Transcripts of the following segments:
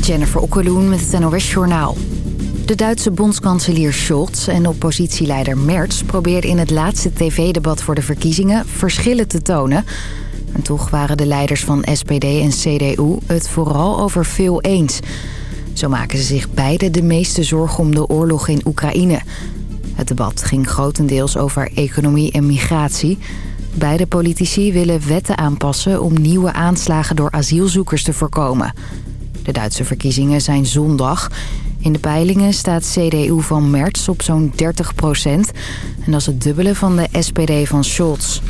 Jennifer Okkeloen met het NOS Journaal. De Duitse bondskanselier Scholz en oppositieleider Merz... probeerden in het laatste tv-debat voor de verkiezingen verschillen te tonen. En toch waren de leiders van SPD en CDU het vooral over veel eens. Zo maken ze zich beide de meeste zorgen om de oorlog in Oekraïne. Het debat ging grotendeels over economie en migratie... Beide politici willen wetten aanpassen om nieuwe aanslagen door asielzoekers te voorkomen. De Duitse verkiezingen zijn zondag. In de peilingen staat CDU van Merz op zo'n 30 procent. En dat is het dubbele van de SPD van Scholz.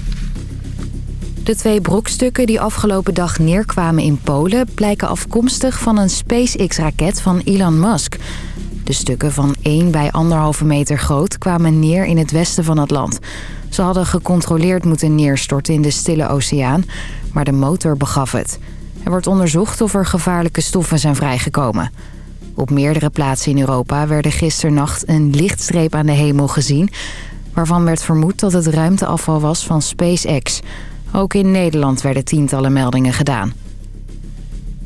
De twee brokstukken die afgelopen dag neerkwamen in Polen... blijken afkomstig van een SpaceX-raket van Elon Musk. De stukken van 1 bij 1,5 meter groot kwamen neer in het westen van het land. Ze hadden gecontroleerd moeten neerstorten in de Stille Oceaan... maar de motor begaf het... Er wordt onderzocht of er gevaarlijke stoffen zijn vrijgekomen. Op meerdere plaatsen in Europa werden gisternacht een lichtstreep aan de hemel gezien... waarvan werd vermoed dat het ruimteafval was van SpaceX. Ook in Nederland werden tientallen meldingen gedaan.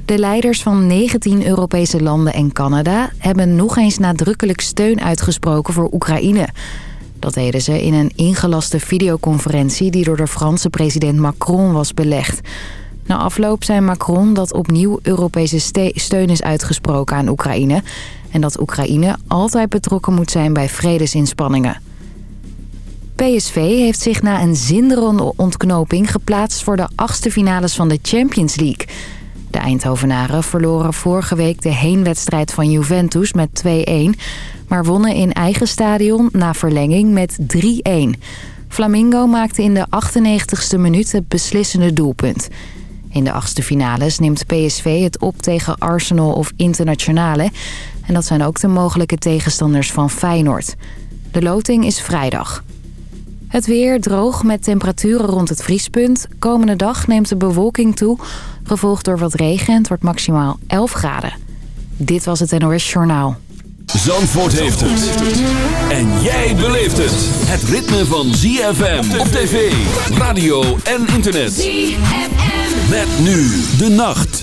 De leiders van 19 Europese landen en Canada... hebben nog eens nadrukkelijk steun uitgesproken voor Oekraïne... Dat deden ze in een ingelaste videoconferentie die door de Franse president Macron was belegd. Na afloop zei Macron dat opnieuw Europese steun is uitgesproken aan Oekraïne... en dat Oekraïne altijd betrokken moet zijn bij vredesinspanningen. PSV heeft zich na een zinderende ontknoping geplaatst voor de achtste finales van de Champions League. De Eindhovenaren verloren vorige week de heenwedstrijd van Juventus met 2-1... maar wonnen in eigen stadion na verlenging met 3-1. Flamingo maakte in de 98ste minuut het beslissende doelpunt... In de achtste finales neemt PSV het op tegen Arsenal of Internationale. En dat zijn ook de mogelijke tegenstanders van Feyenoord. De loting is vrijdag. Het weer droog met temperaturen rond het vriespunt. Komende dag neemt de bewolking toe, gevolgd door wat regen. Het wordt maximaal 11 graden. Dit was het NOS Journaal. Zandvoort heeft het. En jij beleeft het. Het ritme van ZFM op tv, radio en internet. ZFM. Met nu de nacht.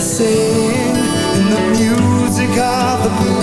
sing in the music of the parade.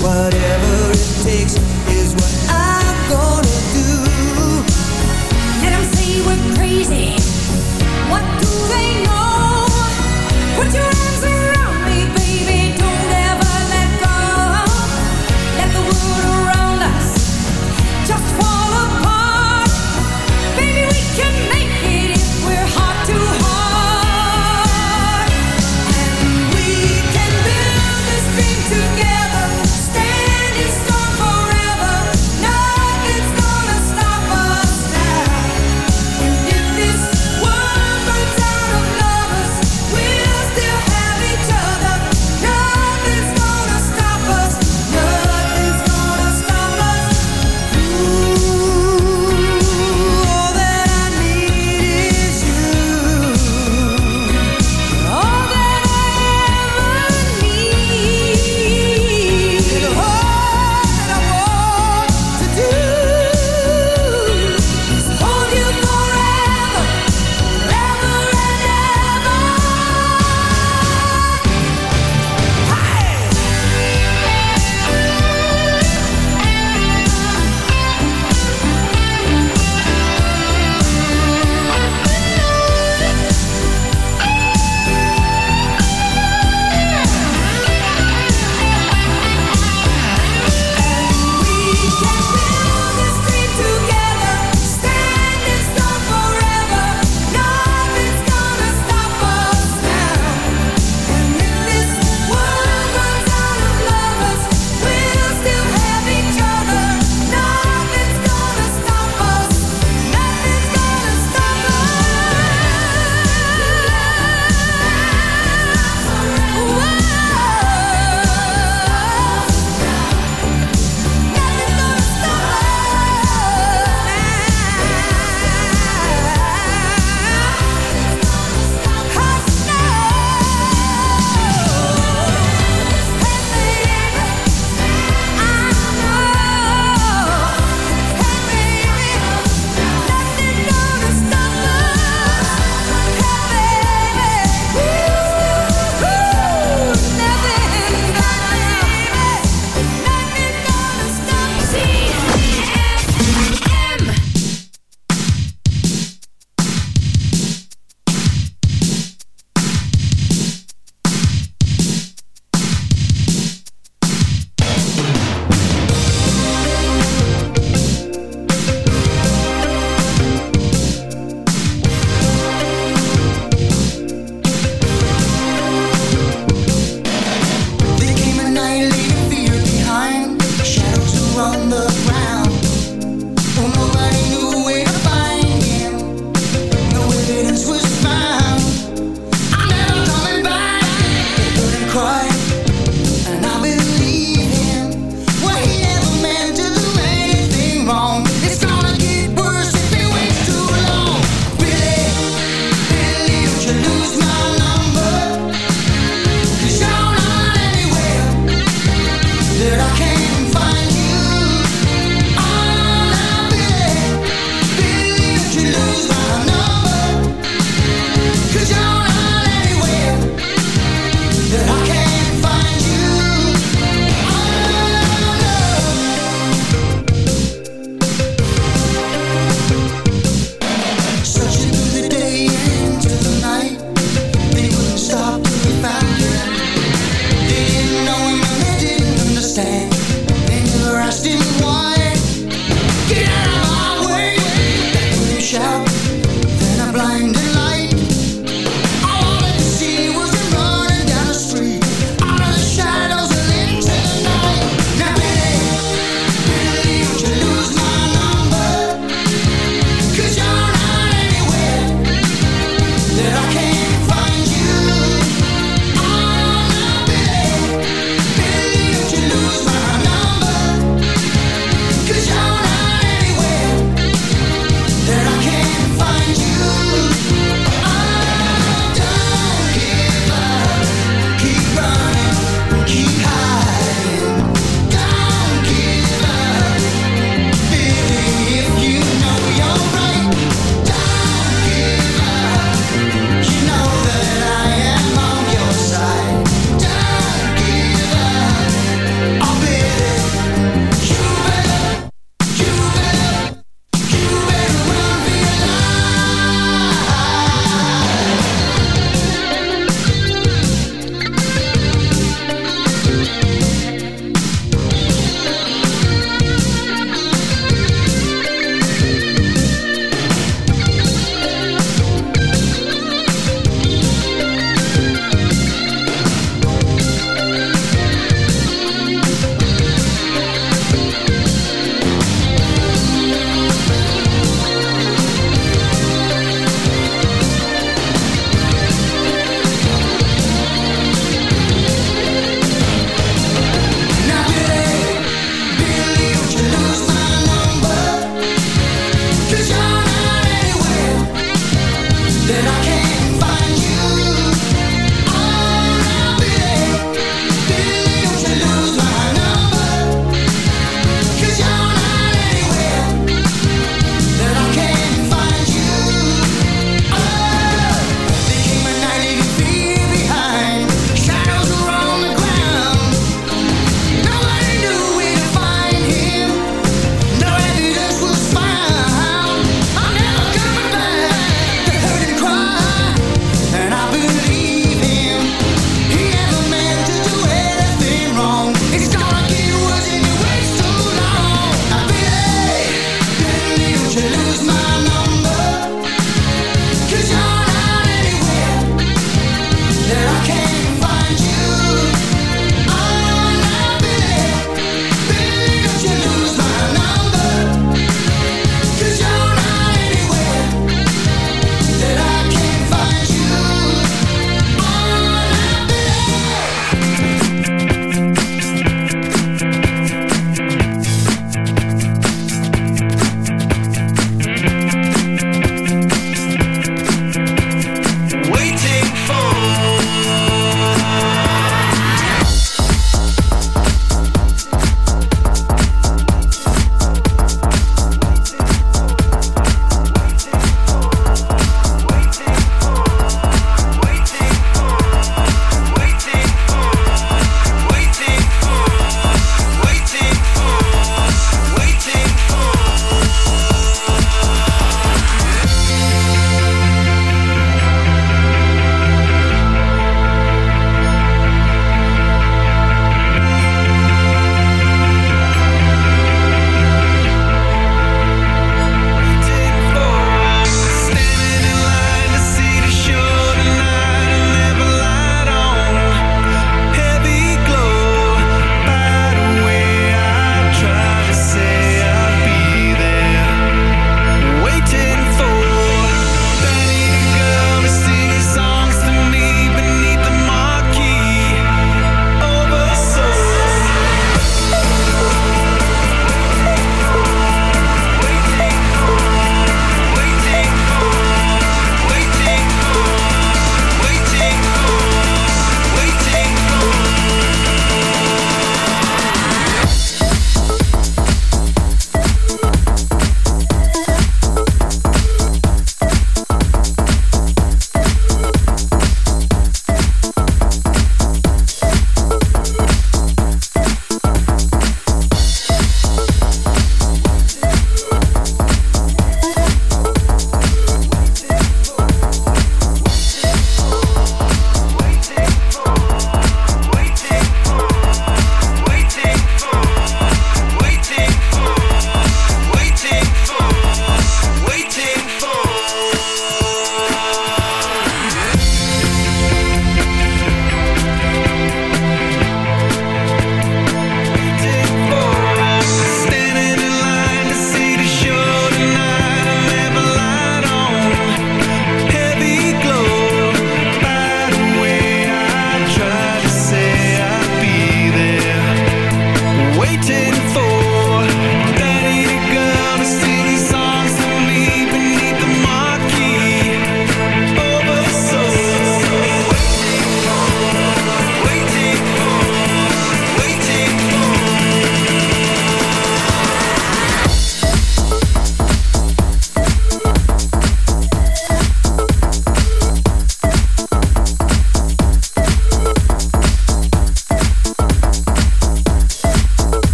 what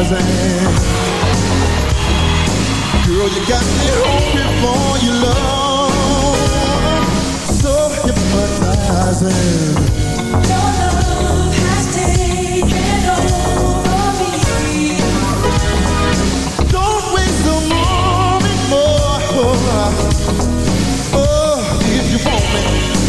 Rising Girl, you got me hungry for your love. So hypnotizing. Your love has taken over me. Don't waste a moment more. Oh, if you want me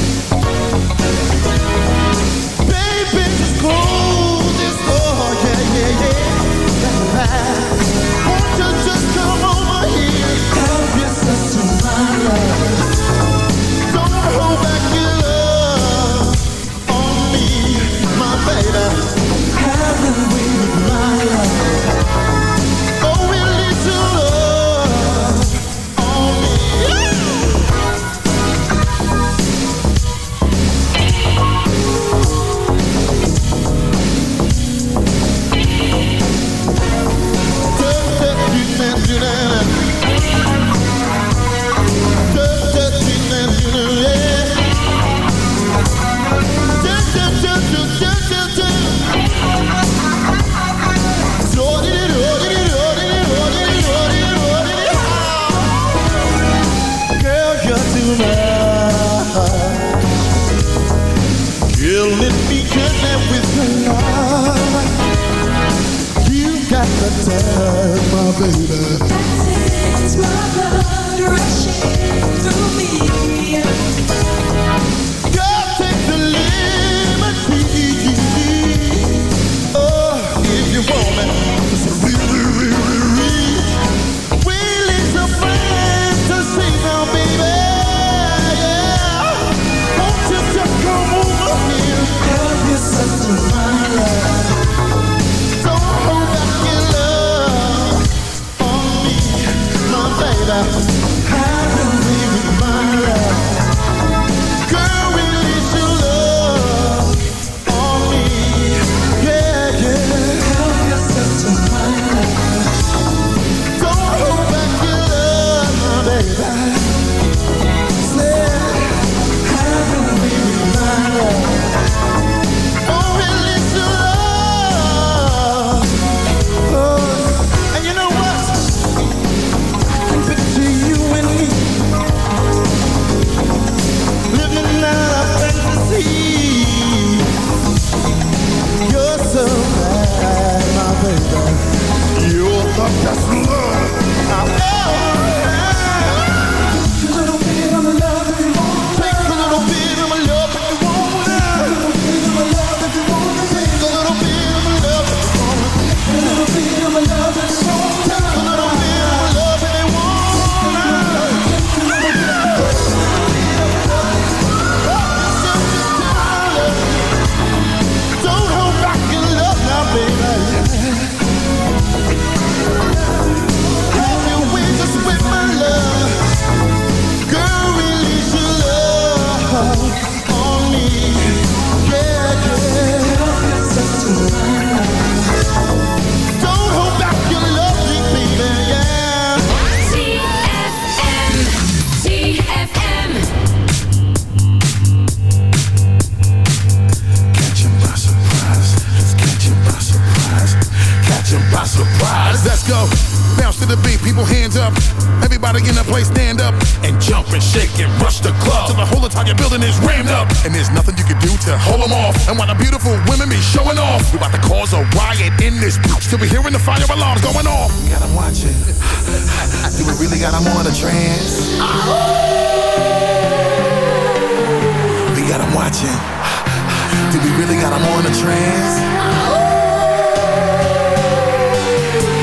trance.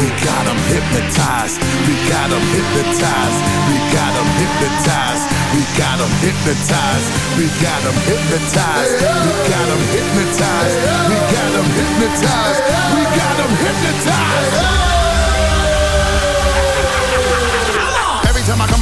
We got them hypnotized. We got them hypnotized. We got them hypnotized. We got them hypnotized. We got them hypnotized. We got them hypnotized. We got them hypnotized. We got them hypnotized.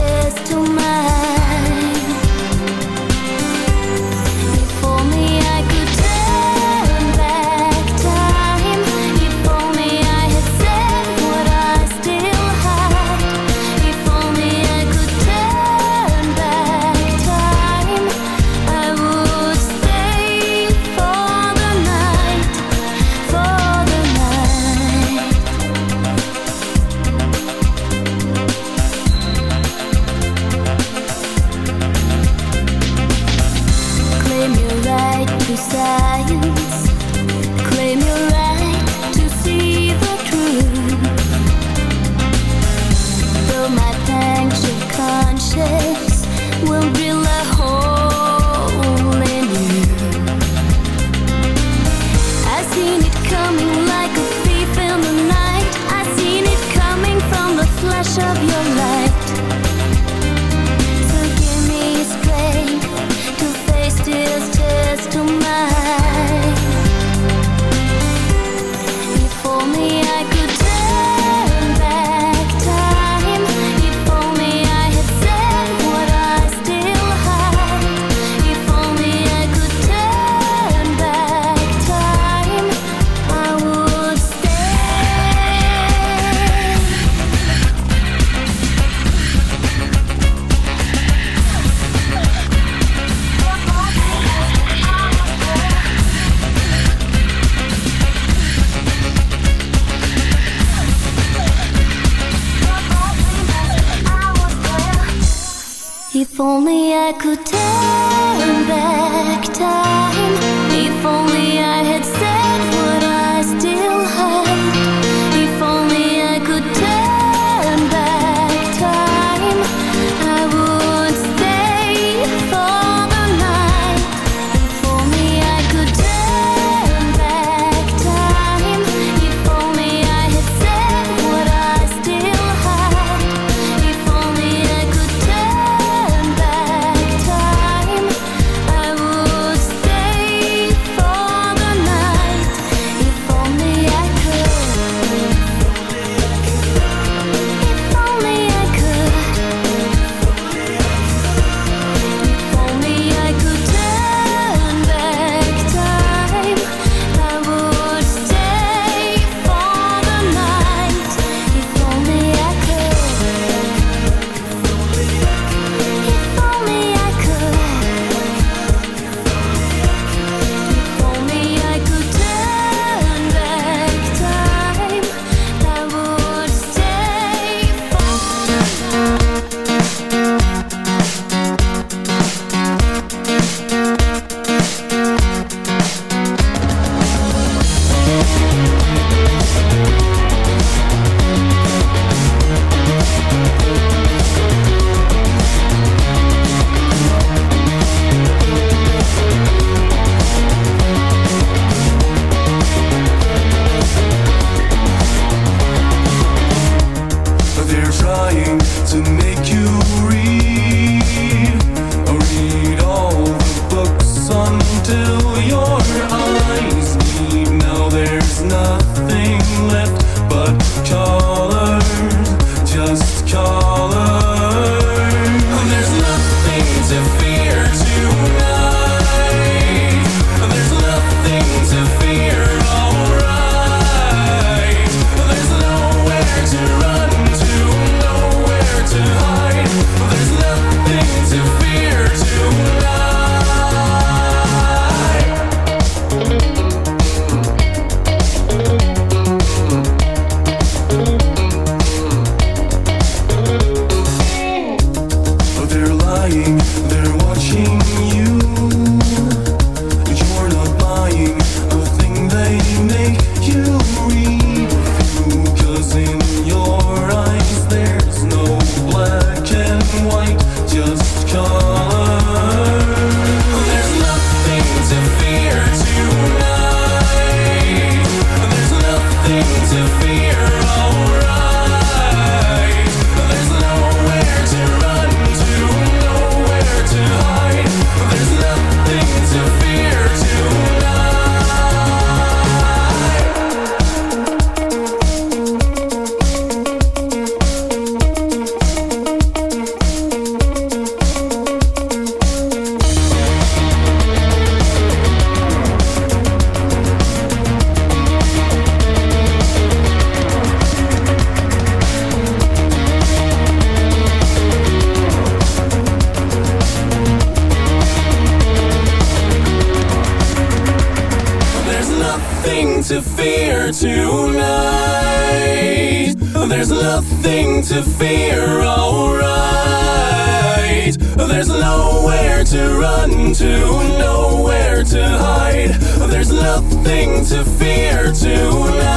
access to my fear to love.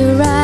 to ride.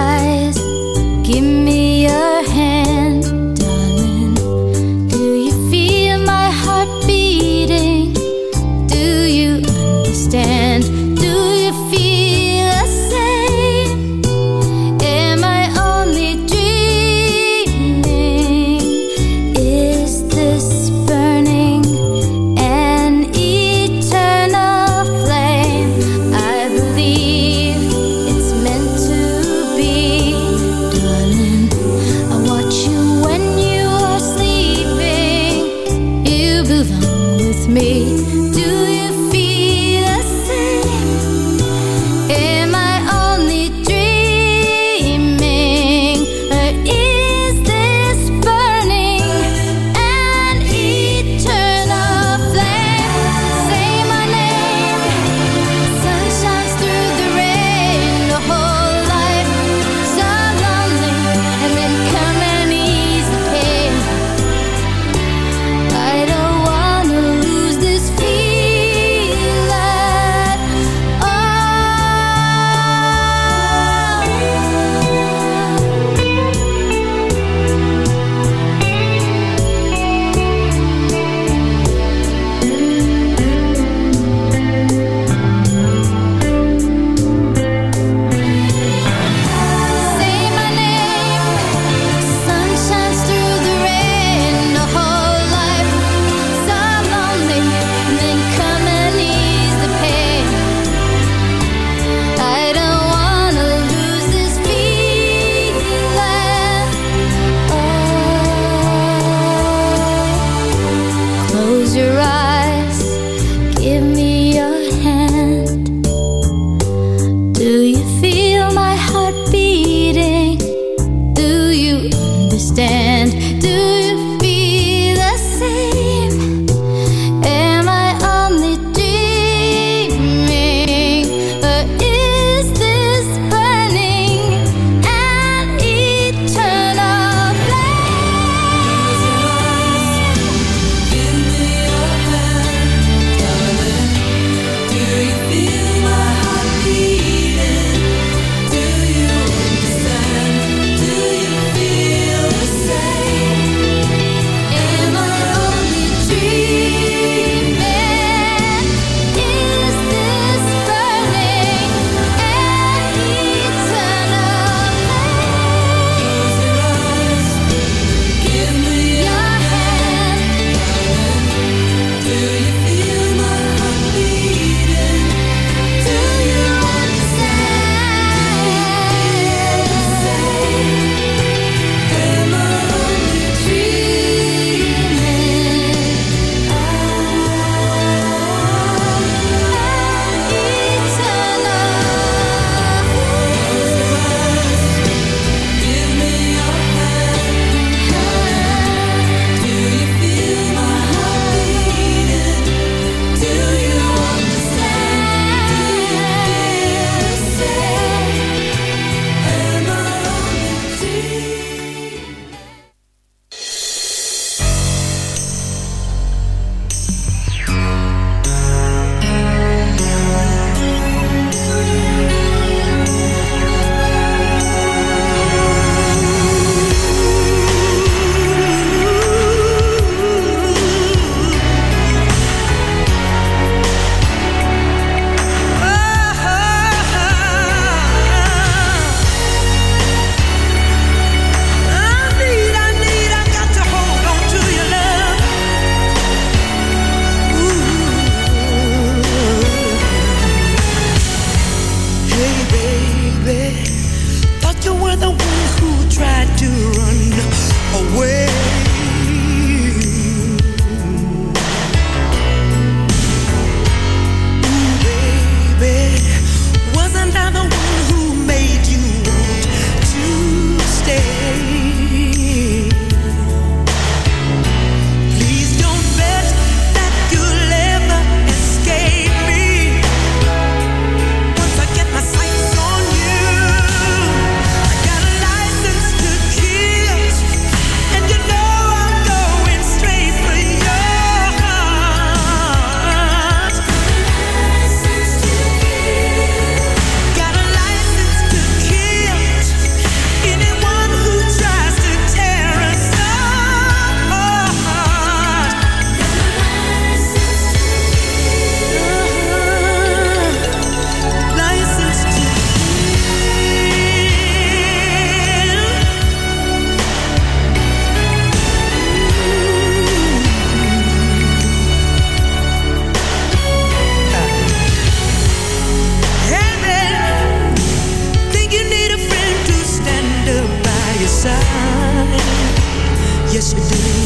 Yes, we do.